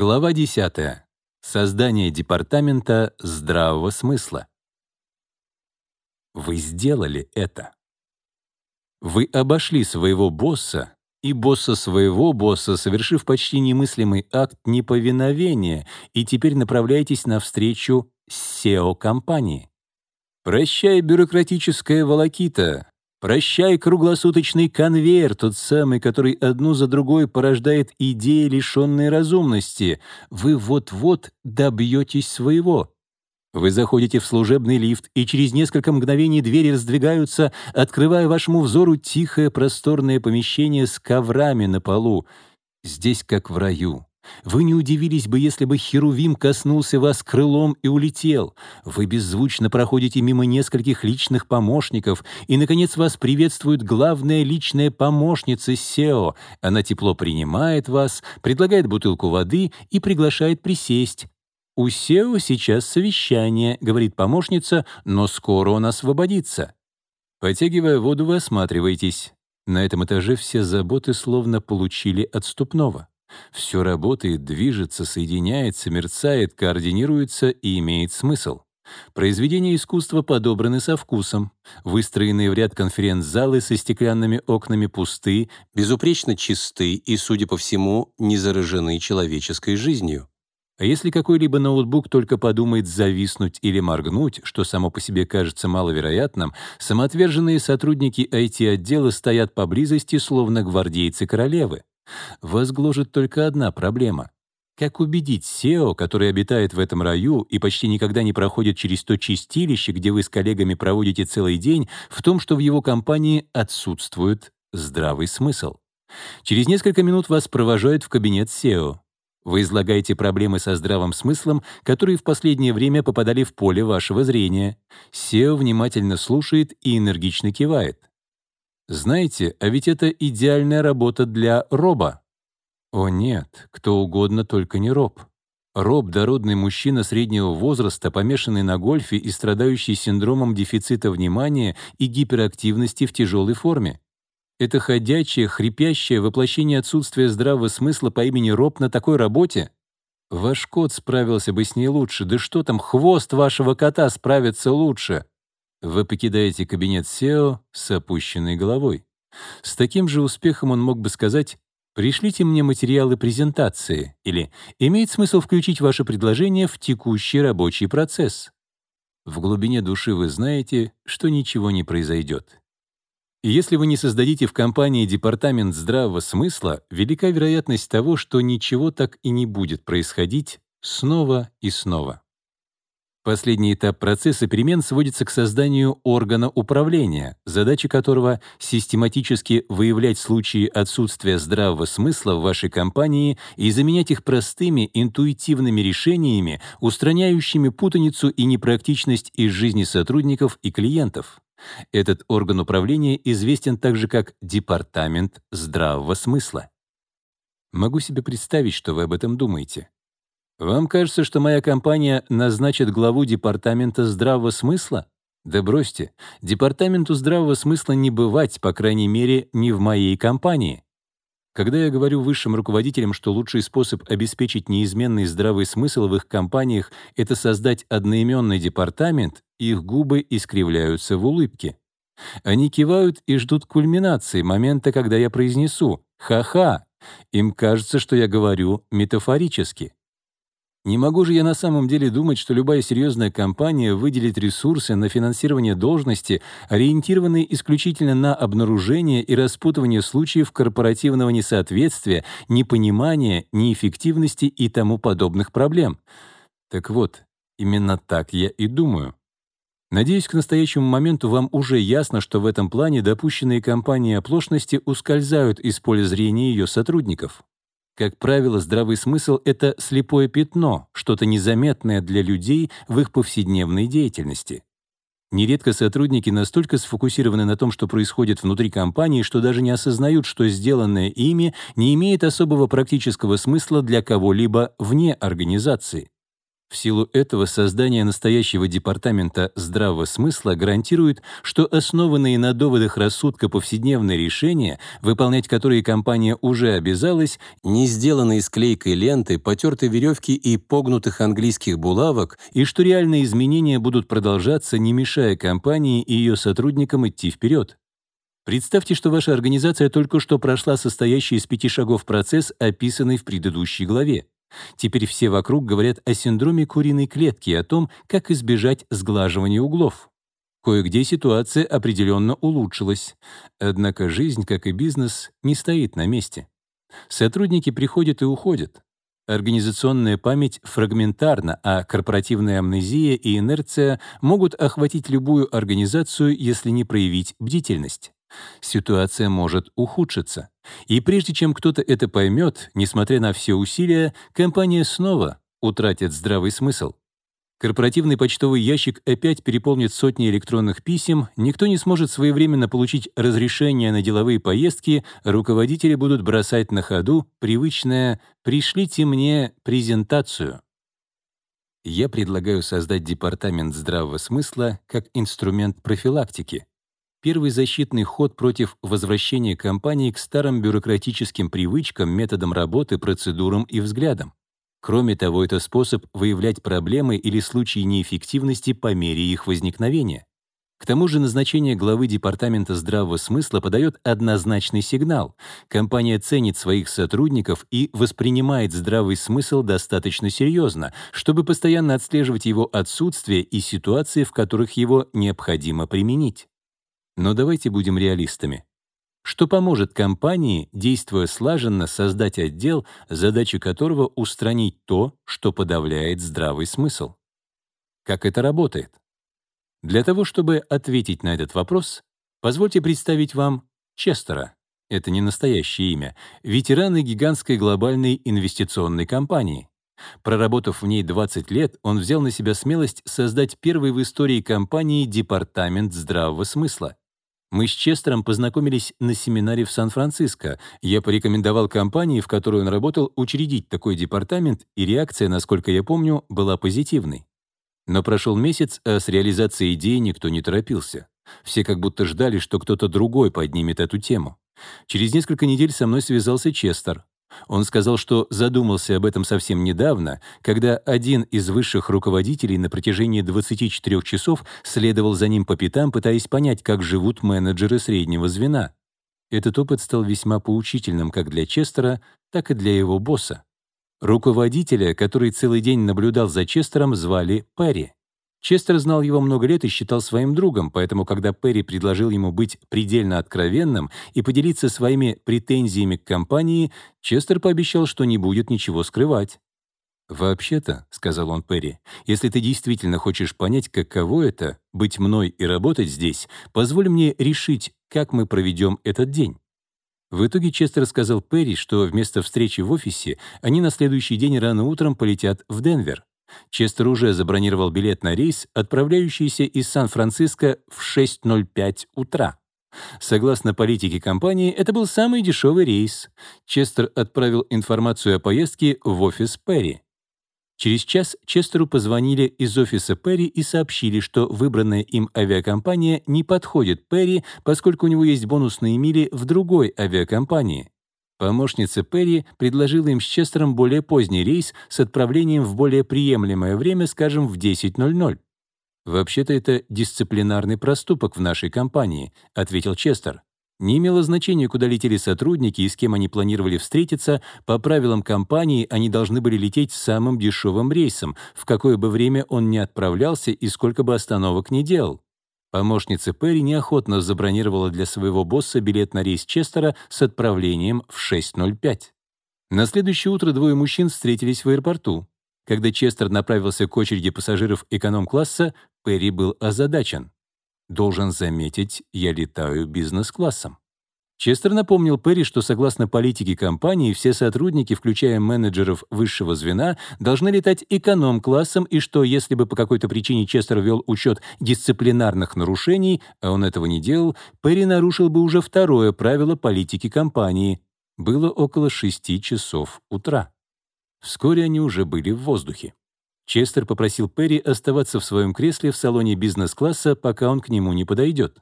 Глава 10. Создание департамента здравого смысла. Вы сделали это. Вы обошли своего босса и босса своего босса, совершив почти немыслимый акт неповиновения, и теперь направляетесь навстречу SEO-компании. Прощай, бюрократическая волокита, Прощай круглосуточный конвейер, тот самый, который одну за другой порождает идеи, лишенные разумности. Вы вот-вот добьетесь своего. Вы заходите в служебный лифт, и через несколько мгновений двери раздвигаются, открывая вашему взору тихое просторное помещение с коврами на полу. Здесь как в раю. Вы не удивились бы, если бы Херувим коснулся вас крылом и улетел. Вы беззвучно проходите мимо нескольких личных помощников, и, наконец, вас приветствует главная личная помощница Сео. Она тепло принимает вас, предлагает бутылку воды и приглашает присесть. «У Сео сейчас совещание», — говорит помощница, «но скоро он освободится». Потягивая воду, вы осматриваетесь. На этом этаже все заботы словно получили отступного. Все работает, движется, соединяется, мерцает, координируется и имеет смысл. Произведения искусства подобраны со вкусом. Выстроенные в ряд конференц-залы со стеклянными окнами пусты, безупречно чисты и, судя по всему, не заражены человеческой жизнью. А если какой-либо ноутбук только подумает зависнуть или моргнуть, что само по себе кажется маловероятным, самоотверженные сотрудники IT-отдела стоят поблизости, словно гвардейцы королевы. Вас гложет только одна проблема. Как убедить SEO, который обитает в этом раю и почти никогда не проходит через то чистилище, где вы с коллегами проводите целый день, в том, что в его компании отсутствует здравый смысл? Через несколько минут вас провожают в кабинет SEO. Вы излагаете проблемы со здравым смыслом, которые в последнее время попадали в поле вашего зрения. SEO внимательно слушает и энергично кивает. Знаете, а ведь это идеальная работа для роба. О нет, кто угодно, только не роб. Роб — дородный мужчина среднего возраста, помешанный на гольфе и страдающий синдромом дефицита внимания и гиперактивности в тяжелой форме. Это ходячее, хрипящее воплощение отсутствия здравого смысла по имени Роб на такой работе? Ваш кот справился бы с ней лучше. Да что там, хвост вашего кота справится лучше. Вы покидаете кабинет SEO с опущенной головой. С таким же успехом он мог бы сказать «Пришлите мне материалы презентации» или «Имеет смысл включить ваше предложение в текущий рабочий процесс». В глубине души вы знаете, что ничего не произойдет. Если вы не создадите в компании департамент здравого смысла, велика вероятность того, что ничего так и не будет происходить снова и снова. Последний этап процесса перемен сводится к созданию органа управления, задача которого — систематически выявлять случаи отсутствия здравого смысла в вашей компании и заменять их простыми, интуитивными решениями, устраняющими путаницу и непрактичность из жизни сотрудников и клиентов. Этот орган управления известен также как Департамент здравого смысла. Могу себе представить, что вы об этом думаете. Вам кажется, что моя компания назначит главу департамента здравого смысла? Да бросьте, департаменту здравого смысла не бывать, по крайней мере, не в моей компании. Когда я говорю высшим руководителям, что лучший способ обеспечить неизменный здравый смысл в их компаниях — это создать одноименный департамент, их губы искривляются в улыбке. Они кивают и ждут кульминации, момента, когда я произнесу «ха-ха». Им кажется, что я говорю метафорически. Не могу же я на самом деле думать, что любая серьезная компания выделит ресурсы на финансирование должности, ориентированные исключительно на обнаружение и распутывание случаев корпоративного несоответствия, непонимания, неэффективности и тому подобных проблем. Так вот, именно так я и думаю. Надеюсь, к настоящему моменту вам уже ясно, что в этом плане допущенные компании оплошности ускользают из поля зрения ее сотрудников. Как правило, здравый смысл — это слепое пятно, что-то незаметное для людей в их повседневной деятельности. Нередко сотрудники настолько сфокусированы на том, что происходит внутри компании, что даже не осознают, что сделанное ими не имеет особого практического смысла для кого-либо вне организации. В силу этого создание настоящего департамента здравого смысла гарантирует, что основанные на доводах рассудка повседневные решения, выполнять которые компания уже обязалась, не сделанные из клейкой ленты, потертой веревки и погнутых английских булавок, и что реальные изменения будут продолжаться, не мешая компании и ее сотрудникам идти вперед. Представьте, что ваша организация только что прошла состоящий из пяти шагов процесс, описанный в предыдущей главе. Теперь все вокруг говорят о синдроме куриной клетки и о том, как избежать сглаживания углов. Кое-где ситуация определенно улучшилась. Однако жизнь, как и бизнес, не стоит на месте. Сотрудники приходят и уходят. Организационная память фрагментарна, а корпоративная амнезия и инерция могут охватить любую организацию, если не проявить бдительность. Ситуация может ухудшиться. И прежде чем кто-то это поймет, несмотря на все усилия, компания снова утратит здравый смысл. Корпоративный почтовый ящик опять переполнит сотни электронных писем, никто не сможет своевременно получить разрешение на деловые поездки, руководители будут бросать на ходу привычное «пришлите мне презентацию». Я предлагаю создать департамент здравого смысла как инструмент профилактики, первый защитный ход против возвращения компании к старым бюрократическим привычкам, методам работы, процедурам и взглядам. Кроме того, это способ выявлять проблемы или случаи неэффективности по мере их возникновения. К тому же назначение главы Департамента здравого смысла подает однозначный сигнал. Компания ценит своих сотрудников и воспринимает здравый смысл достаточно серьезно, чтобы постоянно отслеживать его отсутствие и ситуации, в которых его необходимо применить. Но давайте будем реалистами. Что поможет компании, действуя слаженно, создать отдел, задача которого устранить то, что подавляет здравый смысл? Как это работает? Для того, чтобы ответить на этот вопрос, позвольте представить вам Честера. Это не настоящее имя. Ветераны гигантской глобальной инвестиционной компании. Проработав в ней 20 лет, он взял на себя смелость создать первый в истории компании департамент здравого смысла. Мы с Честером познакомились на семинаре в Сан-Франциско. Я порекомендовал компании, в которой он работал, учредить такой департамент, и реакция, насколько я помню, была позитивной. Но прошел месяц, а с реализацией идеи никто не торопился. Все как будто ждали, что кто-то другой поднимет эту тему. Через несколько недель со мной связался Честер. Он сказал, что задумался об этом совсем недавно, когда один из высших руководителей на протяжении 24 часов следовал за ним по пятам, пытаясь понять, как живут менеджеры среднего звена. Этот опыт стал весьма поучительным как для Честера, так и для его босса. Руководителя, который целый день наблюдал за Честером, звали Перри. Честер знал его много лет и считал своим другом, поэтому когда Перри предложил ему быть предельно откровенным и поделиться своими претензиями к компании, Честер пообещал, что не будет ничего скрывать. «Вообще-то», — сказал он Перри, «если ты действительно хочешь понять, каково это — быть мной и работать здесь, позволь мне решить, как мы проведем этот день». В итоге Честер сказал Перри, что вместо встречи в офисе они на следующий день рано утром полетят в Денвер. Честер уже забронировал билет на рейс, отправляющийся из Сан-Франциско в 6.05 утра. Согласно политике компании, это был самый дешевый рейс. Честер отправил информацию о поездке в офис Перри. Через час Честеру позвонили из офиса Перри и сообщили, что выбранная им авиакомпания не подходит Перри, поскольку у него есть бонусные мили в другой авиакомпании. Помощница Перри предложила им с Честером более поздний рейс с отправлением в более приемлемое время, скажем, в 10.00. «Вообще-то это дисциплинарный проступок в нашей компании», — ответил Честер. Не имело значения, куда летели сотрудники и с кем они планировали встретиться, по правилам компании они должны были лететь самым дешевым рейсом, в какое бы время он ни отправлялся и сколько бы остановок ни делал. Помощница Перри неохотно забронировала для своего босса билет на рейс Честера с отправлением в 6.05. На следующее утро двое мужчин встретились в аэропорту. Когда Честер направился к очереди пассажиров эконом-класса, Перри был озадачен. «Должен заметить, я летаю бизнес-классом». Честер напомнил Перри, что согласно политике компании все сотрудники, включая менеджеров высшего звена, должны летать эконом-классом и что если бы по какой-то причине Честер вел учет дисциплинарных нарушений, а он этого не делал, Перри нарушил бы уже второе правило политики компании. Было около шести часов утра. Вскоре они уже были в воздухе. Честер попросил Перри оставаться в своем кресле в салоне бизнес-класса, пока он к нему не подойдет.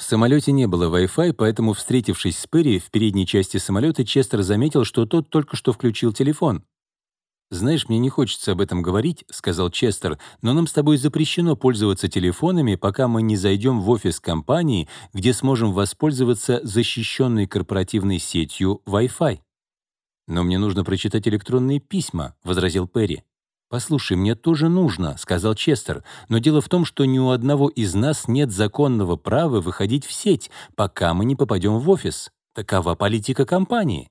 В самолете не было Wi-Fi, поэтому, встретившись с Перри в передней части самолета, Честер заметил, что тот только что включил телефон. «Знаешь, мне не хочется об этом говорить», — сказал Честер, «но нам с тобой запрещено пользоваться телефонами, пока мы не зайдем в офис компании, где сможем воспользоваться защищенной корпоративной сетью Wi-Fi». «Но мне нужно прочитать электронные письма», — возразил Перри. «Послушай, мне тоже нужно», — сказал Честер, «но дело в том, что ни у одного из нас нет законного права выходить в сеть, пока мы не попадем в офис. Такова политика компании».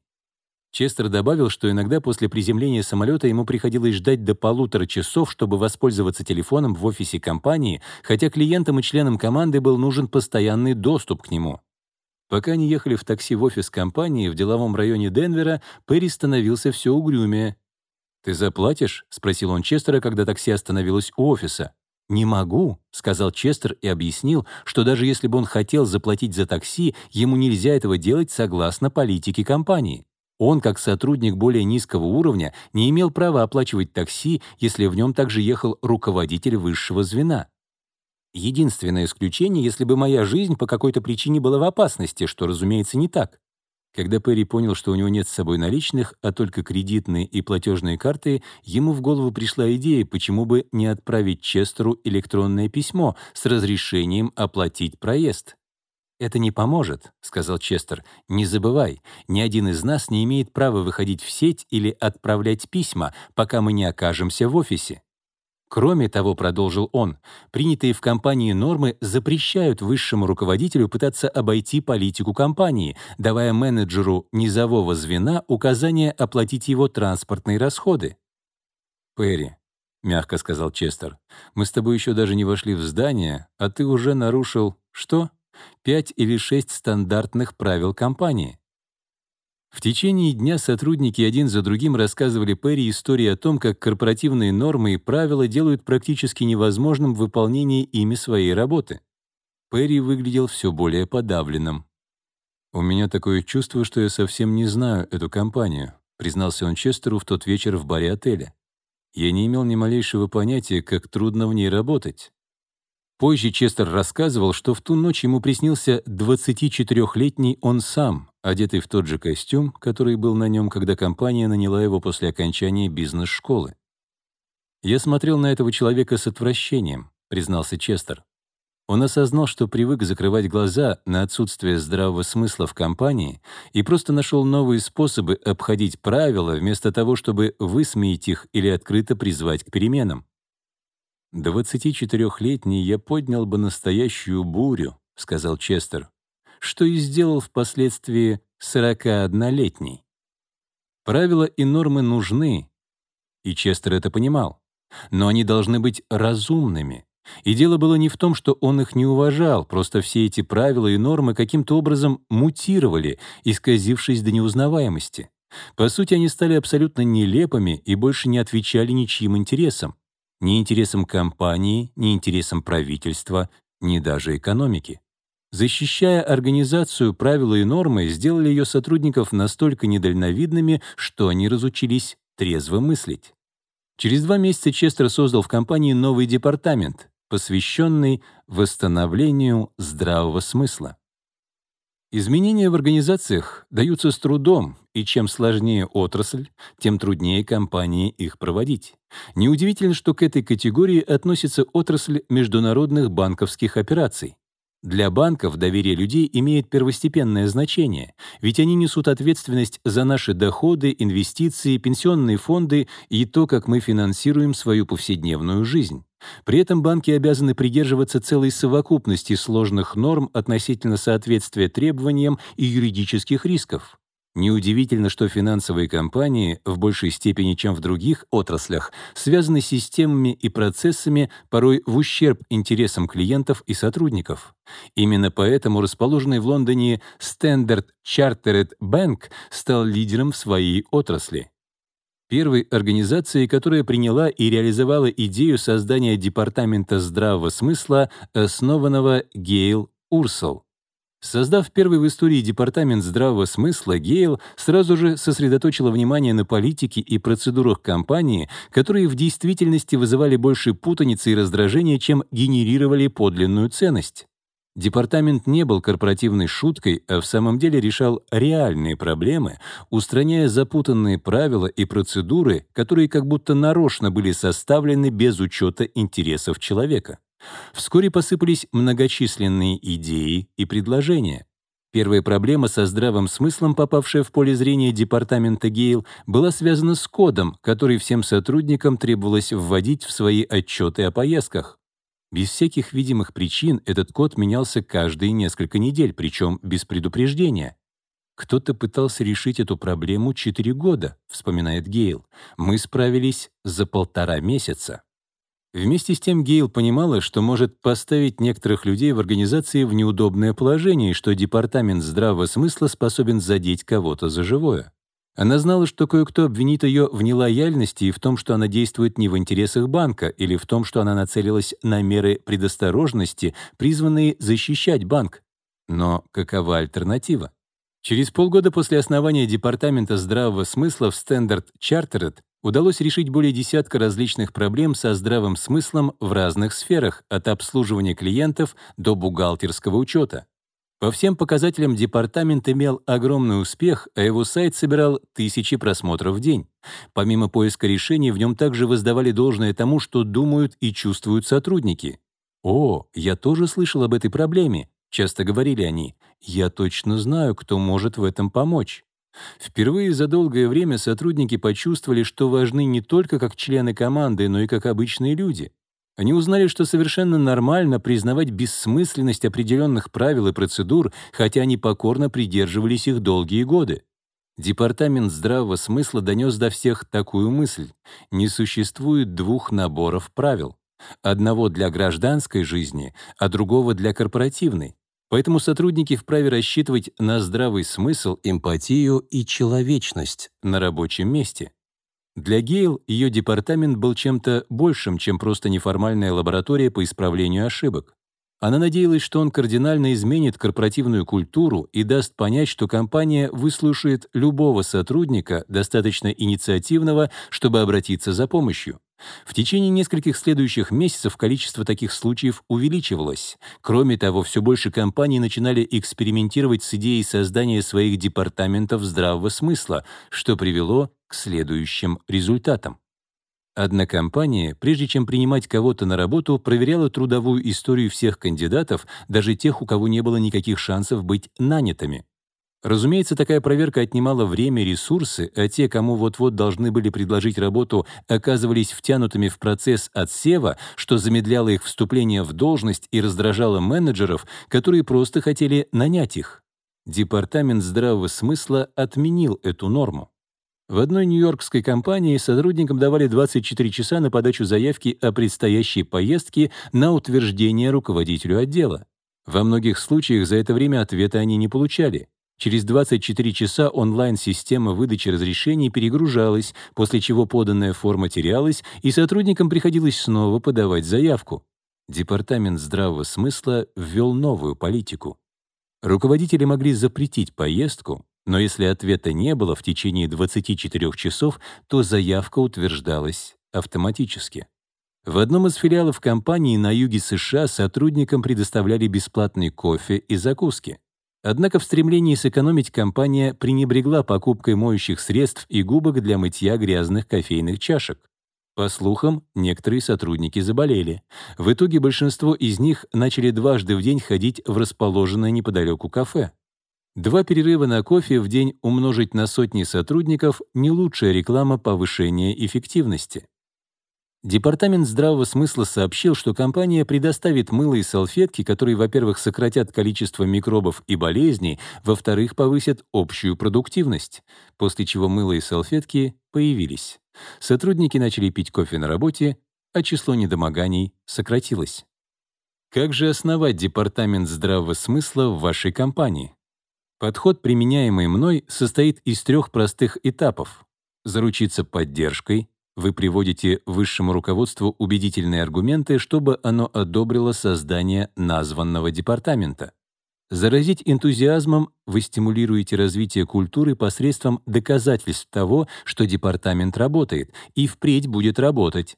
Честер добавил, что иногда после приземления самолета ему приходилось ждать до полутора часов, чтобы воспользоваться телефоном в офисе компании, хотя клиентам и членам команды был нужен постоянный доступ к нему. Пока они ехали в такси в офис компании в деловом районе Денвера, Перри становился все угрюмее. «Ты заплатишь?» — спросил он Честера, когда такси остановилось у офиса. «Не могу», — сказал Честер и объяснил, что даже если бы он хотел заплатить за такси, ему нельзя этого делать согласно политике компании. Он, как сотрудник более низкого уровня, не имел права оплачивать такси, если в нем также ехал руководитель высшего звена. Единственное исключение, если бы моя жизнь по какой-то причине была в опасности, что, разумеется, не так. Когда Перри понял, что у него нет с собой наличных, а только кредитные и платежные карты, ему в голову пришла идея, почему бы не отправить Честеру электронное письмо с разрешением оплатить проезд. «Это не поможет», — сказал Честер. «Не забывай, ни один из нас не имеет права выходить в сеть или отправлять письма, пока мы не окажемся в офисе». Кроме того, продолжил он, принятые в компании нормы запрещают высшему руководителю пытаться обойти политику компании, давая менеджеру низового звена указание оплатить его транспортные расходы. «Перри», — мягко сказал Честер, — «мы с тобой еще даже не вошли в здание, а ты уже нарушил... что?» пять или шесть стандартных правил компании. В течение дня сотрудники один за другим рассказывали Перри истории о том, как корпоративные нормы и правила делают практически невозможным выполнение ими своей работы. Перри выглядел все более подавленным. «У меня такое чувство, что я совсем не знаю эту компанию», признался он Честеру в тот вечер в баре отеля. «Я не имел ни малейшего понятия, как трудно в ней работать. Позже Честер рассказывал, что в ту ночь ему приснился 24-летний он сам, одетый в тот же костюм, который был на нем, когда компания наняла его после окончания бизнес-школы. «Я смотрел на этого человека с отвращением», — признался Честер. Он осознал, что привык закрывать глаза на отсутствие здравого смысла в компании и просто нашел новые способы обходить правила вместо того, чтобы высмеять их или открыто призвать к переменам. 24-летний я поднял бы настоящую бурю», — сказал Честер, что и сделал впоследствии 41-летний. Правила и нормы нужны, и Честер это понимал, но они должны быть разумными. И дело было не в том, что он их не уважал, просто все эти правила и нормы каким-то образом мутировали, исказившись до неузнаваемости. По сути, они стали абсолютно нелепыми и больше не отвечали ничьим интересам ни интересам компании, ни интересам правительства, ни даже экономики. Защищая организацию, правила и нормы сделали ее сотрудников настолько недальновидными, что они разучились трезво мыслить. Через два месяца Честер создал в компании новый департамент, посвященный восстановлению здравого смысла. Изменения в организациях даются с трудом, и чем сложнее отрасль, тем труднее компании их проводить. Неудивительно, что к этой категории относится отрасль международных банковских операций. Для банков доверие людей имеет первостепенное значение, ведь они несут ответственность за наши доходы, инвестиции, пенсионные фонды и то, как мы финансируем свою повседневную жизнь. При этом банки обязаны придерживаться целой совокупности сложных норм относительно соответствия требованиям и юридических рисков. Неудивительно, что финансовые компании в большей степени, чем в других отраслях, связаны системами и процессами, порой в ущерб интересам клиентов и сотрудников. Именно поэтому расположенный в Лондоне Standard Chartered Bank стал лидером в своей отрасли первой организацией, которая приняла и реализовала идею создания Департамента здравого смысла, основанного Гейл Урсел. Создав первый в истории департамент здравого смысла, Гейл сразу же сосредоточила внимание на политике и процедурах компании, которые в действительности вызывали больше путаницы и раздражения, чем генерировали подлинную ценность. Департамент не был корпоративной шуткой, а в самом деле решал реальные проблемы, устраняя запутанные правила и процедуры, которые как будто нарочно были составлены без учета интересов человека. Вскоре посыпались многочисленные идеи и предложения. Первая проблема со здравым смыслом, попавшая в поле зрения департамента Гейл, была связана с кодом, который всем сотрудникам требовалось вводить в свои отчеты о поездках. Без всяких видимых причин этот код менялся каждые несколько недель, причем без предупреждения. «Кто-то пытался решить эту проблему четыре года», — вспоминает Гейл. «Мы справились за полтора месяца». Вместе с тем Гейл понимала, что может поставить некоторых людей в организации в неудобное положение и что департамент здравого смысла способен задеть кого-то за живое. Она знала, что кое-кто обвинит ее в нелояльности и в том, что она действует не в интересах банка, или в том, что она нацелилась на меры предосторожности, призванные защищать банк. Но какова альтернатива? Через полгода после основания Департамента здравого смысла в Standard Chartered удалось решить более десятка различных проблем со здравым смыслом в разных сферах, от обслуживания клиентов до бухгалтерского учета. По всем показателям департамент имел огромный успех, а его сайт собирал тысячи просмотров в день. Помимо поиска решений, в нем также воздавали должное тому, что думают и чувствуют сотрудники. «О, я тоже слышал об этой проблеме», — часто говорили они. «Я точно знаю, кто может в этом помочь». Впервые за долгое время сотрудники почувствовали, что важны не только как члены команды, но и как обычные люди. Они узнали, что совершенно нормально признавать бессмысленность определенных правил и процедур, хотя они покорно придерживались их долгие годы. Департамент здравого смысла донес до всех такую мысль. Не существует двух наборов правил. Одного для гражданской жизни, а другого для корпоративной. Поэтому сотрудники вправе рассчитывать на здравый смысл, эмпатию и человечность на рабочем месте. Для Гейл ее департамент был чем-то большим, чем просто неформальная лаборатория по исправлению ошибок. Она надеялась, что он кардинально изменит корпоративную культуру и даст понять, что компания выслушает любого сотрудника, достаточно инициативного, чтобы обратиться за помощью. В течение нескольких следующих месяцев количество таких случаев увеличивалось. Кроме того, все больше компаний начинали экспериментировать с идеей создания своих департаментов здравого смысла, что привело к следующим результатам. Одна компания, прежде чем принимать кого-то на работу, проверяла трудовую историю всех кандидатов, даже тех, у кого не было никаких шансов быть нанятыми. Разумеется, такая проверка отнимала время и ресурсы, а те, кому вот-вот должны были предложить работу, оказывались втянутыми в процесс отсева, что замедляло их вступление в должность и раздражало менеджеров, которые просто хотели нанять их. Департамент здравого смысла отменил эту норму. В одной нью-йоркской компании сотрудникам давали 24 часа на подачу заявки о предстоящей поездке на утверждение руководителю отдела. Во многих случаях за это время ответа они не получали. Через 24 часа онлайн-система выдачи разрешений перегружалась, после чего поданная форма терялась, и сотрудникам приходилось снова подавать заявку. Департамент здравого смысла ввел новую политику. Руководители могли запретить поездку, но если ответа не было в течение 24 часов, то заявка утверждалась автоматически. В одном из филиалов компании на юге США сотрудникам предоставляли бесплатный кофе и закуски. Однако в стремлении сэкономить компания пренебрегла покупкой моющих средств и губок для мытья грязных кофейных чашек. По слухам, некоторые сотрудники заболели. В итоге большинство из них начали дважды в день ходить в расположенное неподалеку кафе. Два перерыва на кофе в день умножить на сотни сотрудников — не лучшая реклама повышения эффективности. Департамент здравого смысла сообщил, что компания предоставит мыло и салфетки, которые, во-первых, сократят количество микробов и болезней, во-вторых, повысят общую продуктивность, после чего мыло и салфетки появились. Сотрудники начали пить кофе на работе, а число недомоганий сократилось. Как же основать департамент здравого смысла в вашей компании? Подход, применяемый мной, состоит из трех простых этапов. Заручиться поддержкой, вы приводите высшему руководству убедительные аргументы, чтобы оно одобрило создание названного департамента. Заразить энтузиазмом вы стимулируете развитие культуры посредством доказательств того, что департамент работает и впредь будет работать.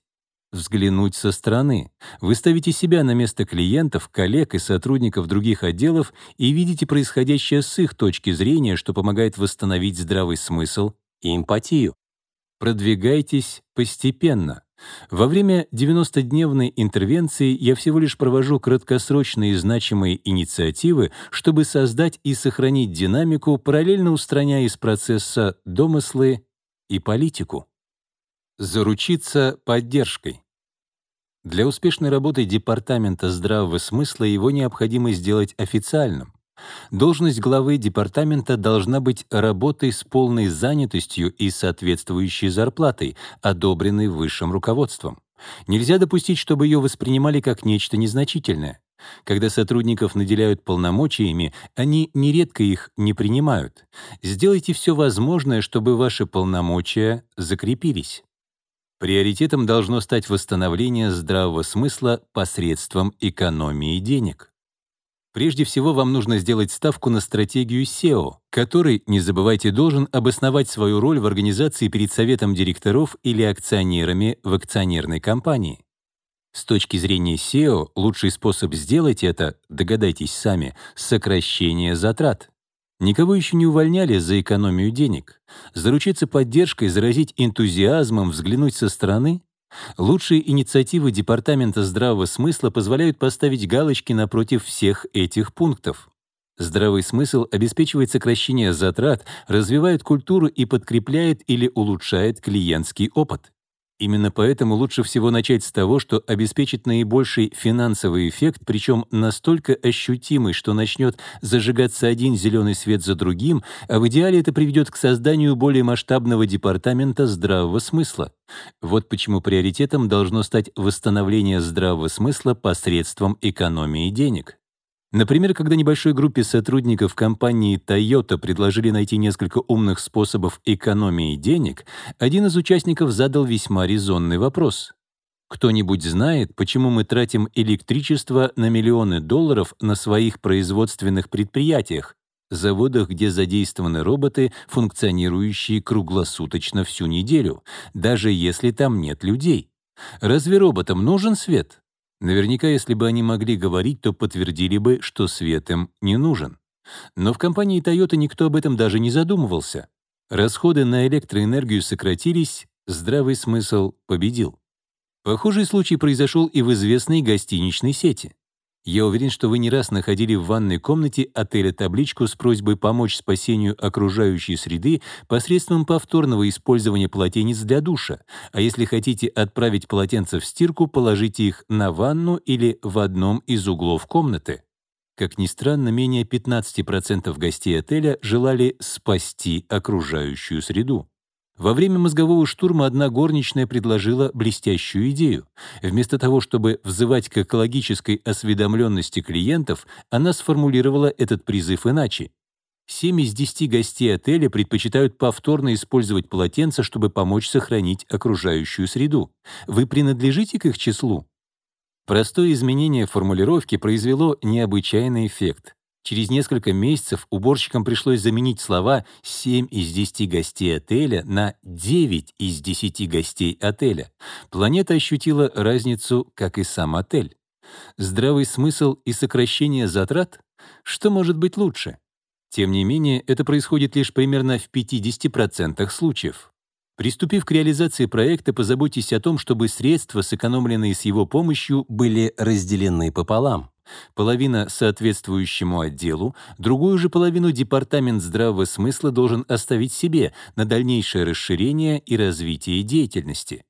Взглянуть со стороны. Вы ставите себя на место клиентов, коллег и сотрудников других отделов и видите происходящее с их точки зрения, что помогает восстановить здравый смысл и эмпатию. Продвигайтесь постепенно. Во время 90-дневной интервенции я всего лишь провожу краткосрочные значимые инициативы, чтобы создать и сохранить динамику, параллельно устраняя из процесса домыслы и политику. Заручиться поддержкой. Для успешной работы Департамента здравого смысла его необходимо сделать официальным. Должность главы департамента должна быть работой с полной занятостью и соответствующей зарплатой, одобренной высшим руководством. Нельзя допустить, чтобы ее воспринимали как нечто незначительное. Когда сотрудников наделяют полномочиями, они нередко их не принимают. Сделайте все возможное, чтобы ваши полномочия закрепились. Приоритетом должно стать восстановление здравого смысла посредством экономии денег. Прежде всего, вам нужно сделать ставку на стратегию SEO, который, не забывайте, должен обосновать свою роль в организации перед советом директоров или акционерами в акционерной компании. С точки зрения SEO, лучший способ сделать это, догадайтесь сами, сокращение затрат. Никого еще не увольняли за экономию денег. Заручиться поддержкой, заразить энтузиазмом, взглянуть со стороны Лучшие инициативы Департамента здравого смысла позволяют поставить галочки напротив всех этих пунктов. Здравый смысл обеспечивает сокращение затрат, развивает культуру и подкрепляет или улучшает клиентский опыт. Именно поэтому лучше всего начать с того, что обеспечит наибольший финансовый эффект, причем настолько ощутимый, что начнет зажигаться один зеленый свет за другим, а в идеале это приведет к созданию более масштабного департамента здравого смысла. Вот почему приоритетом должно стать восстановление здравого смысла посредством экономии денег. Например, когда небольшой группе сотрудников компании Toyota предложили найти несколько умных способов экономии денег, один из участников задал весьма резонный вопрос. Кто-нибудь знает, почему мы тратим электричество на миллионы долларов на своих производственных предприятиях, заводах, где задействованы роботы, функционирующие круглосуточно всю неделю, даже если там нет людей? Разве роботам нужен свет? Наверняка, если бы они могли говорить, то подтвердили бы, что свет им не нужен. Но в компании Toyota никто об этом даже не задумывался. Расходы на электроэнергию сократились, здравый смысл победил. Похожий случай произошел и в известной гостиничной сети. Я уверен, что вы не раз находили в ванной комнате отеля табличку с просьбой помочь спасению окружающей среды посредством повторного использования полотенец для душа, а если хотите отправить полотенца в стирку, положите их на ванну или в одном из углов комнаты. Как ни странно, менее 15% гостей отеля желали спасти окружающую среду. Во время мозгового штурма одна горничная предложила блестящую идею. Вместо того, чтобы взывать к экологической осведомленности клиентов, она сформулировала этот призыв иначе. Семь из десяти гостей отеля предпочитают повторно использовать полотенца, чтобы помочь сохранить окружающую среду. Вы принадлежите к их числу? Простое изменение формулировки произвело необычайный эффект. Через несколько месяцев уборщикам пришлось заменить слова «7 из 10 гостей отеля» на «9 из 10 гостей отеля». Планета ощутила разницу, как и сам отель. Здравый смысл и сокращение затрат? Что может быть лучше? Тем не менее, это происходит лишь примерно в 50% случаев. Приступив к реализации проекта, позаботьтесь о том, чтобы средства, сэкономленные с его помощью, были разделены пополам половина соответствующему отделу, другую же половину Департамент здравого смысла должен оставить себе на дальнейшее расширение и развитие деятельности.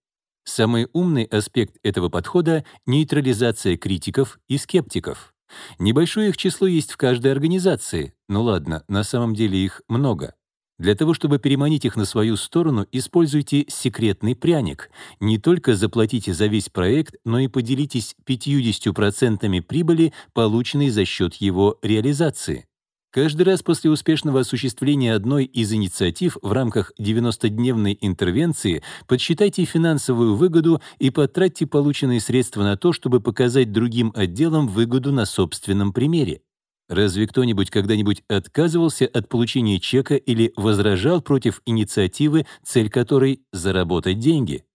Самый умный аспект этого подхода — нейтрализация критиков и скептиков. Небольшое их число есть в каждой организации, ну ладно, на самом деле их много. Для того, чтобы переманить их на свою сторону, используйте секретный пряник. Не только заплатите за весь проект, но и поделитесь 50% прибыли, полученной за счет его реализации. Каждый раз после успешного осуществления одной из инициатив в рамках 90-дневной интервенции подсчитайте финансовую выгоду и потратьте полученные средства на то, чтобы показать другим отделам выгоду на собственном примере. Разве кто-нибудь когда-нибудь отказывался от получения чека или возражал против инициативы, цель которой — заработать деньги?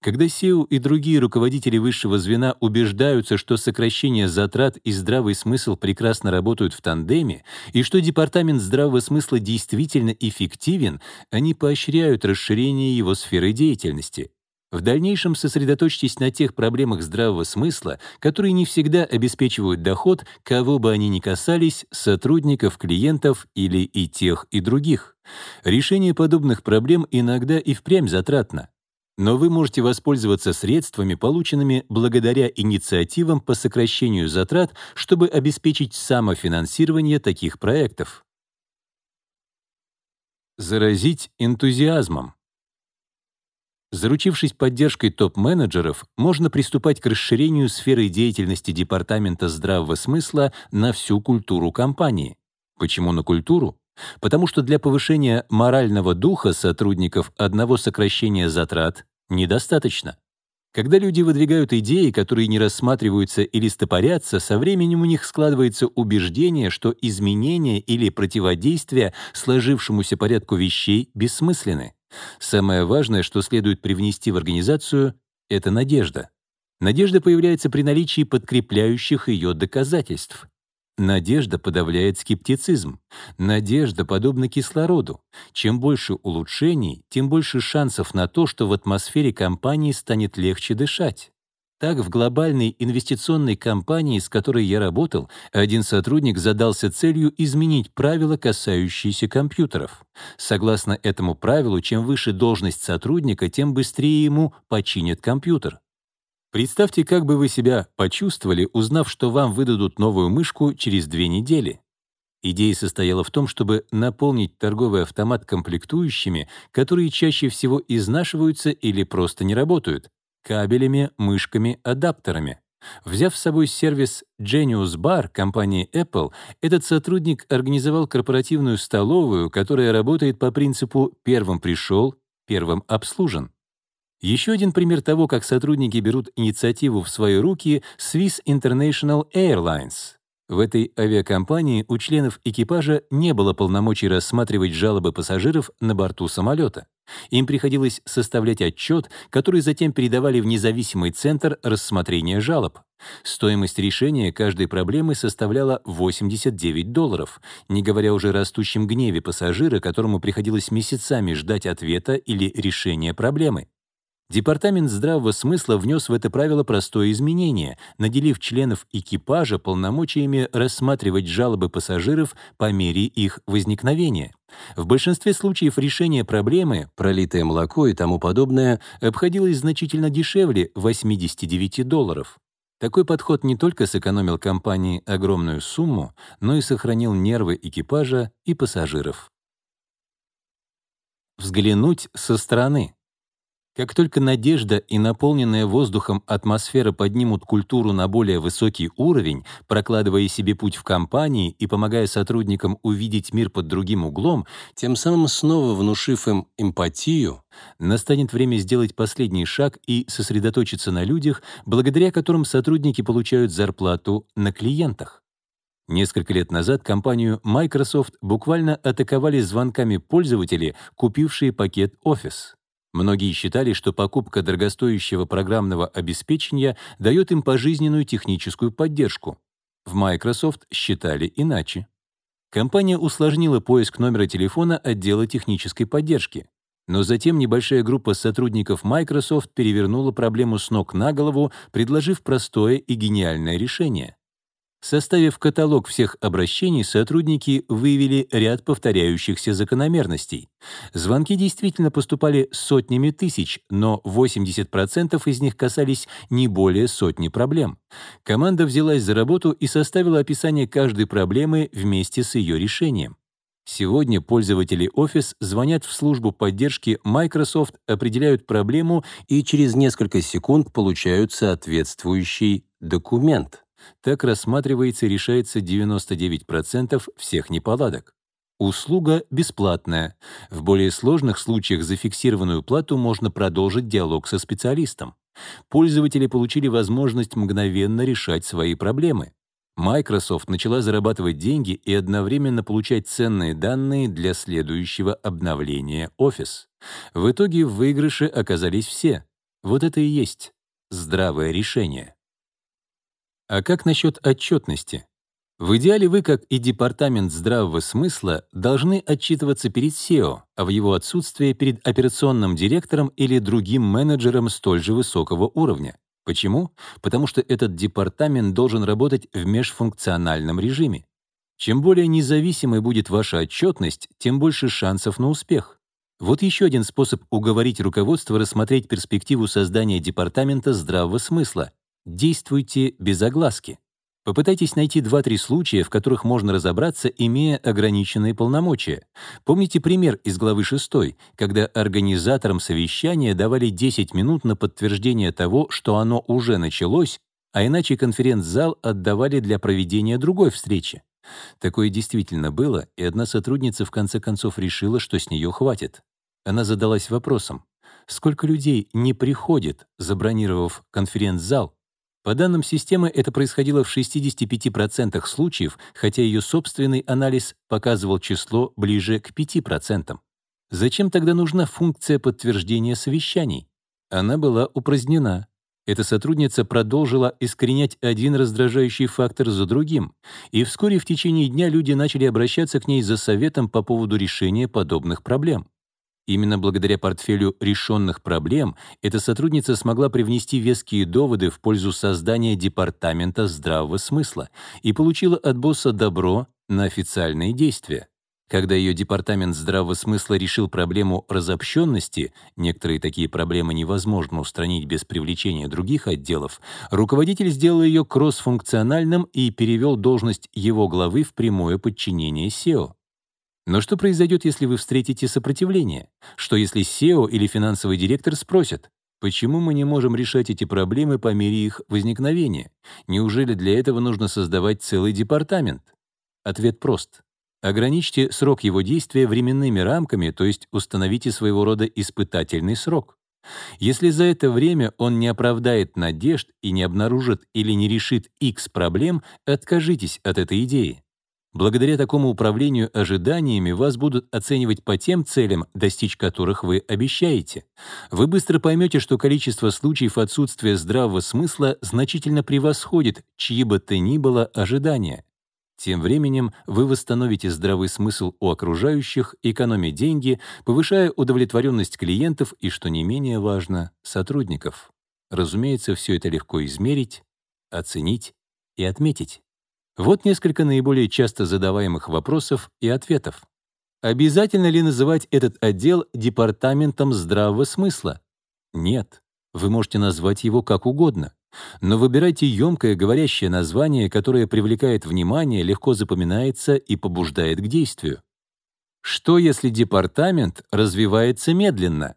Когда SEO и другие руководители высшего звена убеждаются, что сокращение затрат и здравый смысл прекрасно работают в тандеме, и что департамент здравого смысла действительно эффективен, они поощряют расширение его сферы деятельности. В дальнейшем сосредоточьтесь на тех проблемах здравого смысла, которые не всегда обеспечивают доход, кого бы они ни касались, сотрудников, клиентов или и тех, и других. Решение подобных проблем иногда и впрямь затратно. Но вы можете воспользоваться средствами, полученными благодаря инициативам по сокращению затрат, чтобы обеспечить самофинансирование таких проектов. Заразить энтузиазмом. Заручившись поддержкой топ-менеджеров, можно приступать к расширению сферы деятельности Департамента здравого смысла на всю культуру компании. Почему на культуру? Потому что для повышения морального духа сотрудников одного сокращения затрат недостаточно. Когда люди выдвигают идеи, которые не рассматриваются или стопорятся, со временем у них складывается убеждение, что изменения или противодействие сложившемуся порядку вещей бессмысленны. Самое важное, что следует привнести в организацию, — это надежда. Надежда появляется при наличии подкрепляющих ее доказательств. Надежда подавляет скептицизм. Надежда подобна кислороду. Чем больше улучшений, тем больше шансов на то, что в атмосфере компании станет легче дышать. Так, в глобальной инвестиционной компании, с которой я работал, один сотрудник задался целью изменить правила, касающиеся компьютеров. Согласно этому правилу, чем выше должность сотрудника, тем быстрее ему починят компьютер. Представьте, как бы вы себя почувствовали, узнав, что вам выдадут новую мышку через две недели. Идея состояла в том, чтобы наполнить торговый автомат комплектующими, которые чаще всего изнашиваются или просто не работают, кабелями, мышками, адаптерами. Взяв с собой сервис Genius Bar компании Apple, этот сотрудник организовал корпоративную столовую, которая работает по принципу «первым пришел, первым обслужен». Еще один пример того, как сотрудники берут инициативу в свои руки — Swiss International Airlines. В этой авиакомпании у членов экипажа не было полномочий рассматривать жалобы пассажиров на борту самолета. Им приходилось составлять отчет, который затем передавали в независимый центр рассмотрения жалоб. Стоимость решения каждой проблемы составляла 89 долларов, не говоря уже о растущем гневе пассажира, которому приходилось месяцами ждать ответа или решения проблемы. Департамент здравого смысла внес в это правило простое изменение, наделив членов экипажа полномочиями рассматривать жалобы пассажиров по мере их возникновения. В большинстве случаев решение проблемы, пролитое молоко и тому подобное, обходилось значительно дешевле 89 долларов. Такой подход не только сэкономил компании огромную сумму, но и сохранил нервы экипажа и пассажиров. Взглянуть со стороны. Как только надежда и наполненная воздухом атмосфера поднимут культуру на более высокий уровень, прокладывая себе путь в компании и помогая сотрудникам увидеть мир под другим углом, тем самым снова внушив им эмпатию, настанет время сделать последний шаг и сосредоточиться на людях, благодаря которым сотрудники получают зарплату на клиентах. Несколько лет назад компанию Microsoft буквально атаковали звонками пользователи, купившие пакет Office. Многие считали, что покупка дорогостоящего программного обеспечения дает им пожизненную техническую поддержку. В Microsoft считали иначе. Компания усложнила поиск номера телефона отдела технической поддержки. Но затем небольшая группа сотрудников Microsoft перевернула проблему с ног на голову, предложив простое и гениальное решение. Составив каталог всех обращений, сотрудники выявили ряд повторяющихся закономерностей. Звонки действительно поступали сотнями тысяч, но 80% из них касались не более сотни проблем. Команда взялась за работу и составила описание каждой проблемы вместе с ее решением. Сегодня пользователи Office звонят в службу поддержки Microsoft, определяют проблему и через несколько секунд получают соответствующий документ. Так рассматривается и решается 99% всех неполадок. Услуга бесплатная. В более сложных случаях за фиксированную плату можно продолжить диалог со специалистом. Пользователи получили возможность мгновенно решать свои проблемы. Microsoft начала зарабатывать деньги и одновременно получать ценные данные для следующего обновления Office. В итоге в выигрыше оказались все. Вот это и есть здравое решение. А как насчет отчетности? В идеале вы, как и департамент здравого смысла, должны отчитываться перед SEO, а в его отсутствие перед операционным директором или другим менеджером столь же высокого уровня. Почему? Потому что этот департамент должен работать в межфункциональном режиме. Чем более независимой будет ваша отчетность, тем больше шансов на успех. Вот еще один способ уговорить руководство рассмотреть перспективу создания департамента здравого смысла. Действуйте без огласки. Попытайтесь найти 2-3 случая, в которых можно разобраться, имея ограниченные полномочия. Помните пример из главы 6, когда организаторам совещания давали 10 минут на подтверждение того, что оно уже началось, а иначе конференц-зал отдавали для проведения другой встречи. Такое действительно было, и одна сотрудница в конце концов решила, что с нее хватит. Она задалась вопросом, сколько людей не приходит, забронировав конференц-зал, по данным системы, это происходило в 65% случаев, хотя ее собственный анализ показывал число ближе к 5%. Зачем тогда нужна функция подтверждения совещаний? Она была упразднена. Эта сотрудница продолжила искоренять один раздражающий фактор за другим, и вскоре в течение дня люди начали обращаться к ней за советом по поводу решения подобных проблем. Именно благодаря портфелю решенных проблем эта сотрудница смогла привнести веские доводы в пользу создания департамента здравого смысла и получила от босса добро на официальные действия. Когда ее департамент здравого смысла решил проблему разобщенности, некоторые такие проблемы невозможно устранить без привлечения других отделов, руководитель сделал ее кроссфункциональным и перевел должность его главы в прямое подчинение SEO. Но что произойдет, если вы встретите сопротивление? Что если SEO или финансовый директор спросят, почему мы не можем решать эти проблемы по мере их возникновения? Неужели для этого нужно создавать целый департамент? Ответ прост. Ограничьте срок его действия временными рамками, то есть установите своего рода испытательный срок. Если за это время он не оправдает надежд и не обнаружит или не решит X проблем, откажитесь от этой идеи. Благодаря такому управлению ожиданиями вас будут оценивать по тем целям, достичь которых вы обещаете. Вы быстро поймете, что количество случаев отсутствия здравого смысла значительно превосходит чьи бы то ни было ожидания. Тем временем вы восстановите здравый смысл у окружающих, экономя деньги, повышая удовлетворенность клиентов и, что не менее важно, сотрудников. Разумеется, все это легко измерить, оценить и отметить. Вот несколько наиболее часто задаваемых вопросов и ответов. Обязательно ли называть этот отдел департаментом здравого смысла? Нет. Вы можете назвать его как угодно. Но выбирайте емкое говорящее название, которое привлекает внимание, легко запоминается и побуждает к действию. Что если департамент развивается медленно?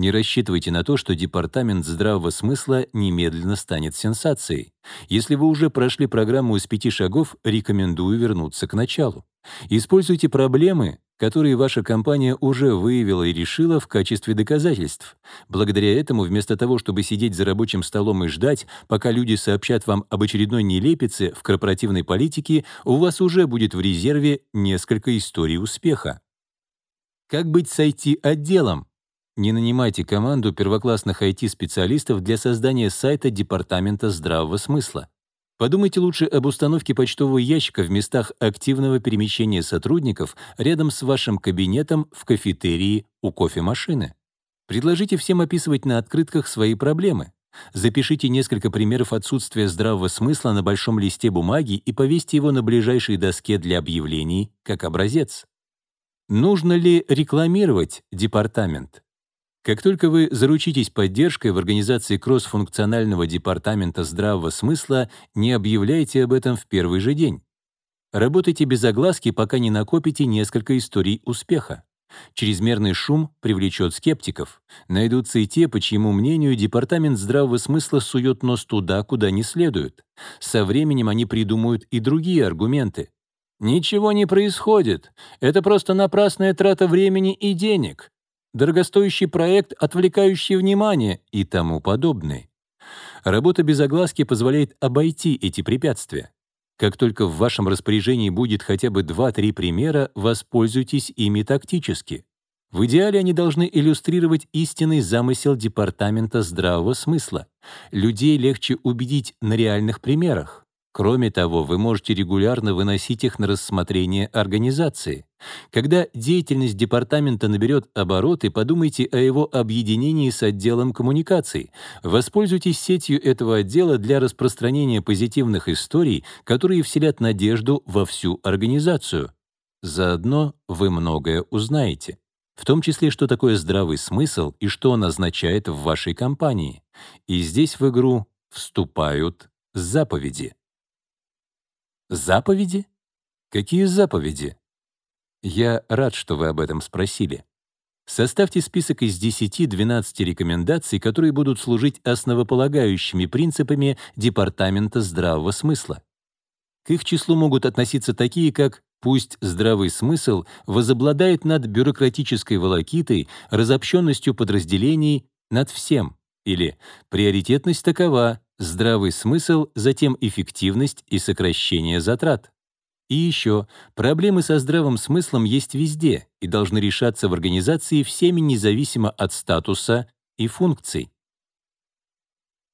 Не рассчитывайте на то, что департамент здравого смысла немедленно станет сенсацией. Если вы уже прошли программу из пяти шагов, рекомендую вернуться к началу. Используйте проблемы, которые ваша компания уже выявила и решила в качестве доказательств. Благодаря этому, вместо того, чтобы сидеть за рабочим столом и ждать, пока люди сообщат вам об очередной нелепице в корпоративной политике, у вас уже будет в резерве несколько историй успеха. Как быть с IT-отделом? Не нанимайте команду первоклассных IT-специалистов для создания сайта Департамента здравого смысла. Подумайте лучше об установке почтового ящика в местах активного перемещения сотрудников рядом с вашим кабинетом в кафетерии у кофемашины. Предложите всем описывать на открытках свои проблемы. Запишите несколько примеров отсутствия здравого смысла на большом листе бумаги и повесьте его на ближайшей доске для объявлений как образец. Нужно ли рекламировать департамент? Как только вы заручитесь поддержкой в организации кроссфункционального департамента здравого смысла, не объявляйте об этом в первый же день. Работайте без огласки, пока не накопите несколько историй успеха. Чрезмерный шум привлечет скептиков. Найдутся и те, по чьему мнению департамент здравого смысла сует нос туда, куда не следует. Со временем они придумают и другие аргументы. Ничего не происходит. Это просто напрасная трата времени и денег дорогостоящий проект, отвлекающий внимание и тому подобное. Работа без огласки позволяет обойти эти препятствия. Как только в вашем распоряжении будет хотя бы 2-3 примера, воспользуйтесь ими тактически. В идеале они должны иллюстрировать истинный замысел Департамента здравого смысла. Людей легче убедить на реальных примерах. Кроме того, вы можете регулярно выносить их на рассмотрение организации. Когда деятельность департамента наберет обороты, подумайте о его объединении с отделом коммуникаций. Воспользуйтесь сетью этого отдела для распространения позитивных историй, которые вселят надежду во всю организацию. Заодно вы многое узнаете. В том числе, что такое здравый смысл и что он означает в вашей компании. И здесь в игру вступают заповеди. Заповеди? Какие заповеди? Я рад, что вы об этом спросили. Составьте список из 10-12 рекомендаций, которые будут служить основополагающими принципами Департамента здравого смысла. К их числу могут относиться такие, как «пусть здравый смысл возобладает над бюрократической волокитой, разобщенностью подразделений, над всем» или «приоритетность такова, здравый смысл, затем эффективность и сокращение затрат. И еще, проблемы со здравым смыслом есть везде и должны решаться в организации всеми независимо от статуса и функций.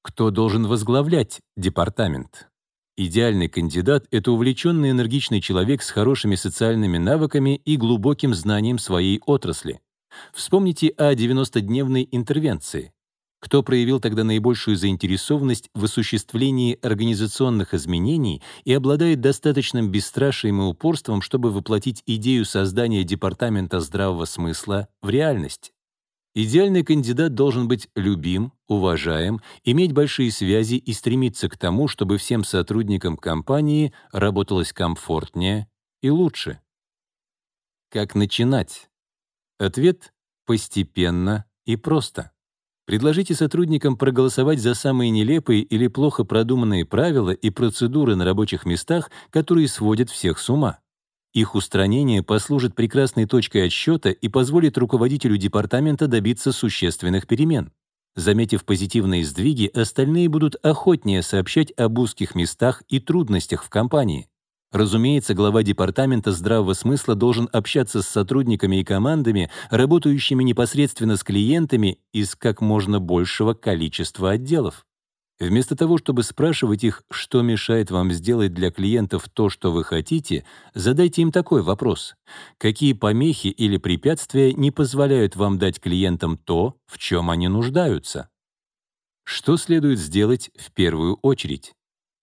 Кто должен возглавлять департамент? Идеальный кандидат — это увлеченный энергичный человек с хорошими социальными навыками и глубоким знанием своей отрасли. Вспомните о 90-дневной интервенции. Кто проявил тогда наибольшую заинтересованность в осуществлении организационных изменений и обладает достаточным бесстрашием и упорством, чтобы воплотить идею создания Департамента здравого смысла в реальность? Идеальный кандидат должен быть любим, уважаем, иметь большие связи и стремиться к тому, чтобы всем сотрудникам компании работалось комфортнее и лучше. Как начинать? Ответ — постепенно и просто. Предложите сотрудникам проголосовать за самые нелепые или плохо продуманные правила и процедуры на рабочих местах, которые сводят всех с ума. Их устранение послужит прекрасной точкой отсчета и позволит руководителю департамента добиться существенных перемен. Заметив позитивные сдвиги, остальные будут охотнее сообщать об узких местах и трудностях в компании. Разумеется, глава департамента здравого смысла должен общаться с сотрудниками и командами, работающими непосредственно с клиентами из как можно большего количества отделов. Вместо того, чтобы спрашивать их, что мешает вам сделать для клиентов то, что вы хотите, задайте им такой вопрос. Какие помехи или препятствия не позволяют вам дать клиентам то, в чем они нуждаются? Что следует сделать в первую очередь?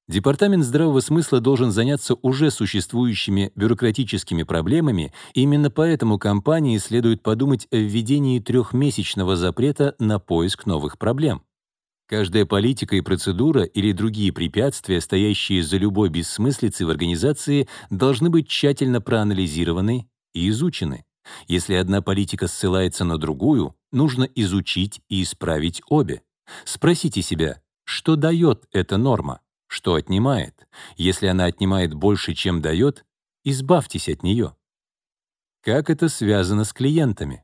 Департамент здравого смысла должен заняться уже существующими бюрократическими проблемами, именно поэтому компании следует подумать о введении трехмесячного запрета на поиск новых проблем. Каждая политика и процедура или другие препятствия, стоящие за любой бессмыслицей в организации, должны быть тщательно проанализированы и изучены. Если одна политика ссылается на другую, нужно изучить и исправить обе. Спросите себя, что дает эта норма? Что отнимает. Если она отнимает больше, чем дает, избавьтесь от нее. Как это связано с клиентами?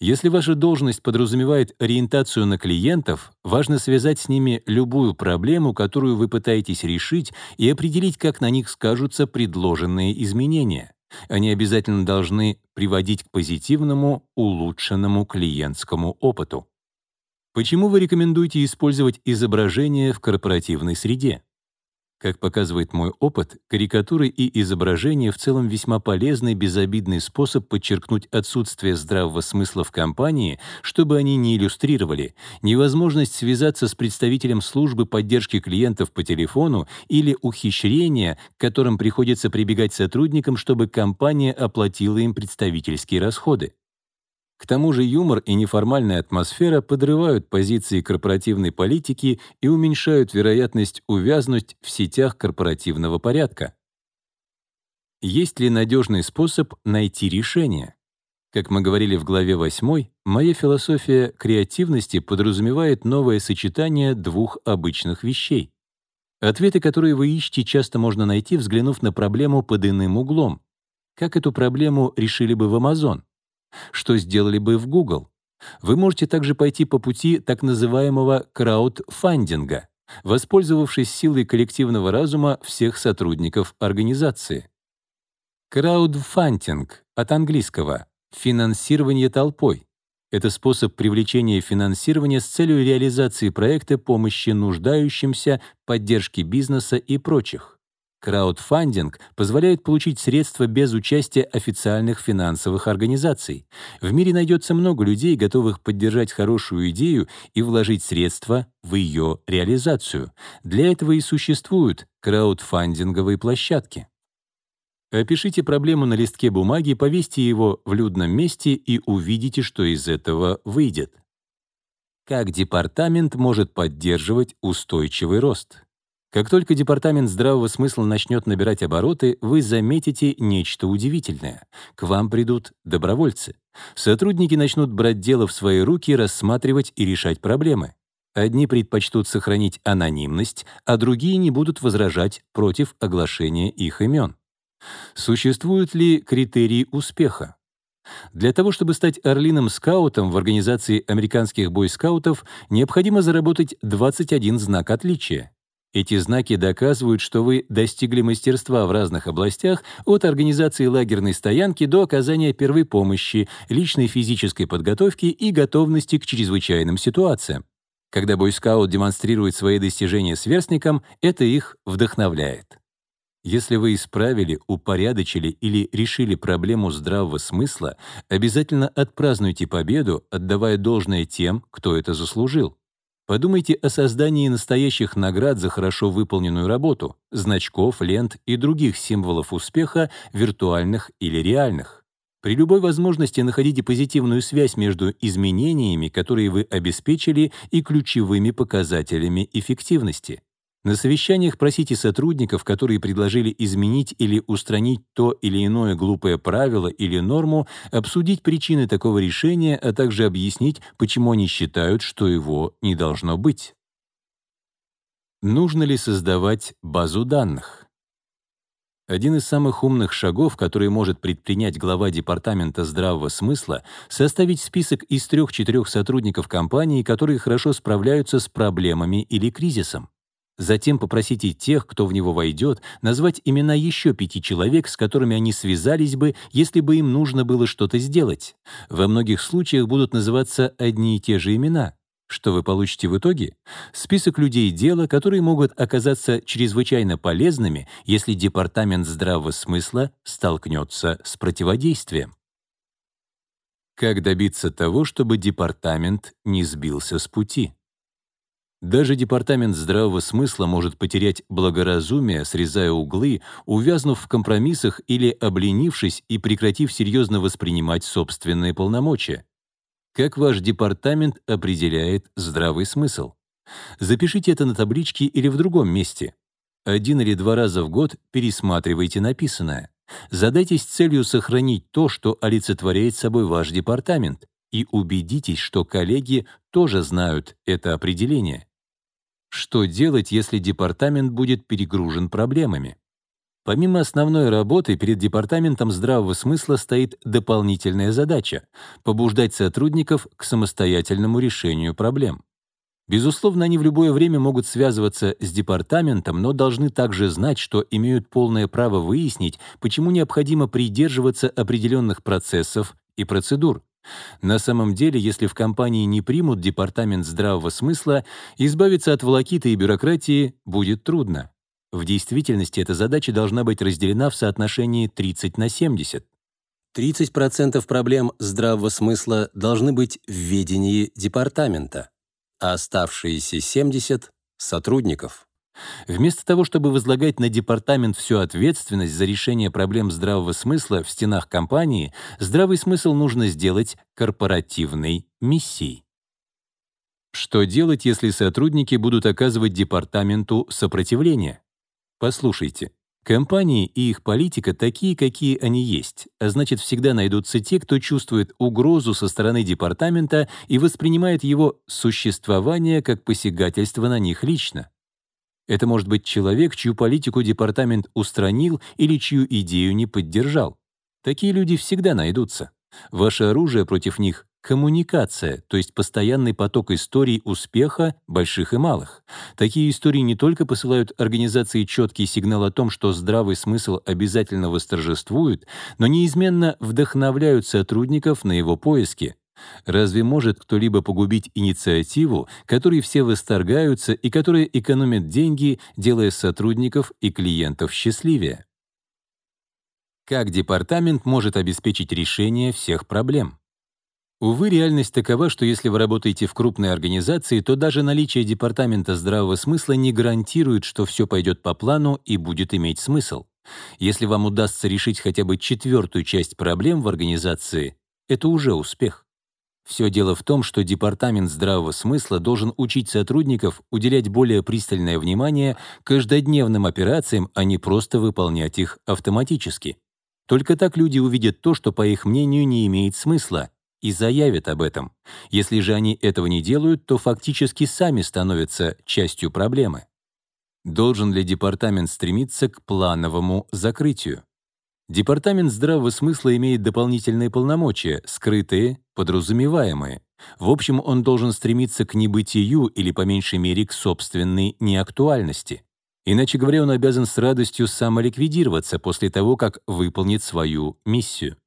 Если ваша должность подразумевает ориентацию на клиентов, важно связать с ними любую проблему, которую вы пытаетесь решить, и определить, как на них скажутся предложенные изменения. Они обязательно должны приводить к позитивному, улучшенному клиентскому опыту. Почему вы рекомендуете использовать изображение в корпоративной среде? Как показывает мой опыт, карикатуры и изображения в целом весьма полезный, безобидный способ подчеркнуть отсутствие здравого смысла в компании, чтобы они не иллюстрировали, невозможность связаться с представителем службы поддержки клиентов по телефону или ухищрения, к которым приходится прибегать сотрудникам, чтобы компания оплатила им представительские расходы. К тому же юмор и неформальная атмосфера подрывают позиции корпоративной политики и уменьшают вероятность увязнуть в сетях корпоративного порядка. Есть ли надежный способ найти решение? Как мы говорили в главе 8, моя философия креативности подразумевает новое сочетание двух обычных вещей. Ответы, которые вы ищете, часто можно найти, взглянув на проблему под иным углом. Как эту проблему решили бы в Amazon? Что сделали бы в Google? Вы можете также пойти по пути так называемого краудфандинга. воспользовавшись силой коллективного разума всех сотрудников организации. Краудфандинг от английского «финансирование толпой» — это способ привлечения финансирования с целью реализации проекта помощи нуждающимся, поддержки бизнеса и прочих. Краудфандинг позволяет получить средства без участия официальных финансовых организаций. В мире найдется много людей, готовых поддержать хорошую идею и вложить средства в ее реализацию. Для этого и существуют краудфандинговые площадки. Опишите проблему на листке бумаги, повесьте его в людном месте и увидите, что из этого выйдет. Как департамент может поддерживать устойчивый рост? Как только департамент здравого смысла начнет набирать обороты, вы заметите нечто удивительное. К вам придут добровольцы. Сотрудники начнут брать дело в свои руки, рассматривать и решать проблемы. Одни предпочтут сохранить анонимность, а другие не будут возражать против оглашения их имен. Существуют ли критерии успеха? Для того, чтобы стать орлиным-скаутом в организации американских бойскаутов, необходимо заработать 21 знак отличия. Эти знаки доказывают, что вы достигли мастерства в разных областях, от организации лагерной стоянки до оказания первой помощи, личной физической подготовки и готовности к чрезвычайным ситуациям. Когда бойскаут демонстрирует свои достижения сверстникам, это их вдохновляет. Если вы исправили, упорядочили или решили проблему здравого смысла, обязательно отпразднуйте победу, отдавая должное тем, кто это заслужил. Подумайте о создании настоящих наград за хорошо выполненную работу, значков, лент и других символов успеха, виртуальных или реальных. При любой возможности находите позитивную связь между изменениями, которые вы обеспечили, и ключевыми показателями эффективности. На совещаниях просите сотрудников, которые предложили изменить или устранить то или иное глупое правило или норму, обсудить причины такого решения, а также объяснить, почему они считают, что его не должно быть. Нужно ли создавать базу данных? Один из самых умных шагов, который может предпринять глава Департамента здравого смысла, составить список из трех-четырех сотрудников компании, которые хорошо справляются с проблемами или кризисом. Затем попросите тех, кто в него войдет, назвать имена еще пяти человек, с которыми они связались бы, если бы им нужно было что-то сделать. Во многих случаях будут называться одни и те же имена. Что вы получите в итоге? Список людей дела, которые могут оказаться чрезвычайно полезными, если департамент здравого смысла столкнется с противодействием. Как добиться того, чтобы департамент не сбился с пути? Даже департамент здравого смысла может потерять благоразумие, срезая углы, увязнув в компромиссах или обленившись и прекратив серьезно воспринимать собственные полномочия. Как ваш департамент определяет здравый смысл? Запишите это на табличке или в другом месте. Один или два раза в год пересматривайте написанное. Задайтесь целью сохранить то, что олицетворяет собой ваш департамент, и убедитесь, что коллеги тоже знают это определение. Что делать, если департамент будет перегружен проблемами? Помимо основной работы, перед департаментом здравого смысла стоит дополнительная задача — побуждать сотрудников к самостоятельному решению проблем. Безусловно, они в любое время могут связываться с департаментом, но должны также знать, что имеют полное право выяснить, почему необходимо придерживаться определенных процессов и процедур. На самом деле, если в компании не примут департамент здравого смысла, избавиться от волокиты и бюрократии будет трудно. В действительности эта задача должна быть разделена в соотношении 30 на 70. 30% проблем здравого смысла должны быть в ведении департамента, а оставшиеся 70 — сотрудников. Вместо того, чтобы возлагать на департамент всю ответственность за решение проблем здравого смысла в стенах компании, здравый смысл нужно сделать корпоративной миссией. Что делать, если сотрудники будут оказывать департаменту сопротивление? Послушайте, компании и их политика такие, какие они есть, а значит, всегда найдутся те, кто чувствует угрозу со стороны департамента и воспринимает его существование как посягательство на них лично. Это может быть человек, чью политику департамент устранил или чью идею не поддержал. Такие люди всегда найдутся. Ваше оружие против них коммуникация, то есть постоянный поток историй успеха, больших и малых. Такие истории не только посылают организации четкий сигнал о том, что здравый смысл обязательно восторжествует, но неизменно вдохновляют сотрудников на его поиски. Разве может кто-либо погубить инициативу, которой все восторгаются и которая экономит деньги, делая сотрудников и клиентов счастливее? Как департамент может обеспечить решение всех проблем? Увы, реальность такова, что если вы работаете в крупной организации, то даже наличие департамента здравого смысла не гарантирует, что все пойдет по плану и будет иметь смысл. Если вам удастся решить хотя бы четвертую часть проблем в организации, это уже успех. Все дело в том, что департамент здравого смысла должен учить сотрудников уделять более пристальное внимание каждодневным операциям, а не просто выполнять их автоматически. Только так люди увидят то, что, по их мнению, не имеет смысла, и заявят об этом. Если же они этого не делают, то фактически сами становятся частью проблемы. Должен ли департамент стремиться к плановому закрытию? Департамент здравого смысла имеет дополнительные полномочия, скрытые, подразумеваемые. В общем, он должен стремиться к небытию или, по меньшей мере, к собственной неактуальности. Иначе говоря, он обязан с радостью самоликвидироваться после того, как выполнит свою миссию.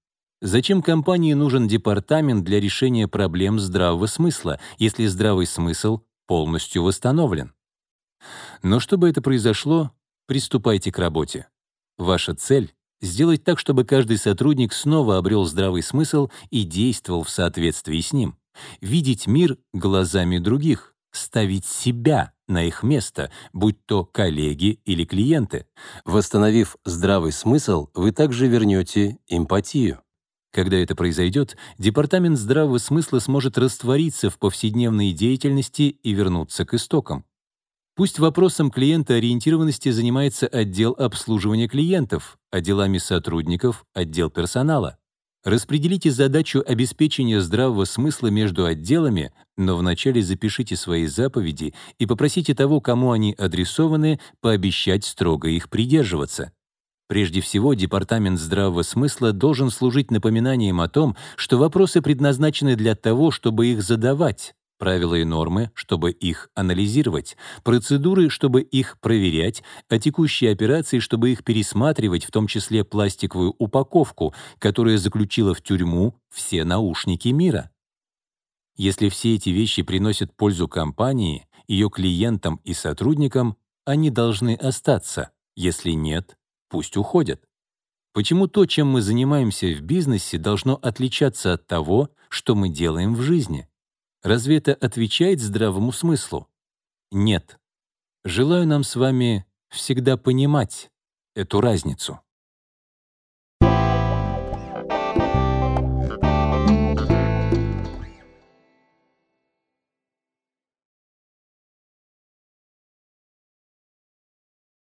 Зачем компании нужен департамент для решения проблем здравого смысла, если здравый смысл полностью восстановлен? Но чтобы это произошло, приступайте к работе. Ваша цель — сделать так, чтобы каждый сотрудник снова обрел здравый смысл и действовал в соответствии с ним. Видеть мир глазами других, ставить себя на их место, будь то коллеги или клиенты. Восстановив здравый смысл, вы также вернете эмпатию. Когда это произойдет, департамент здравого смысла сможет раствориться в повседневной деятельности и вернуться к истокам. Пусть вопросом клиентоориентированности занимается отдел обслуживания клиентов, а делами сотрудников — отдел персонала. Распределите задачу обеспечения здравого смысла между отделами, но вначале запишите свои заповеди и попросите того, кому они адресованы, пообещать строго их придерживаться. Прежде всего, департамент здравого смысла должен служить напоминанием о том, что вопросы предназначены для того, чтобы их задавать, правила и нормы, чтобы их анализировать, процедуры, чтобы их проверять, а текущие операции, чтобы их пересматривать, в том числе пластиковую упаковку, которая заключила в тюрьму все наушники мира. Если все эти вещи приносят пользу компании, ее клиентам и сотрудникам, они должны остаться. Если нет, пусть уходят. Почему то, чем мы занимаемся в бизнесе, должно отличаться от того, что мы делаем в жизни? Разве это отвечает здравому смыслу? Нет. Желаю нам с вами всегда понимать эту разницу.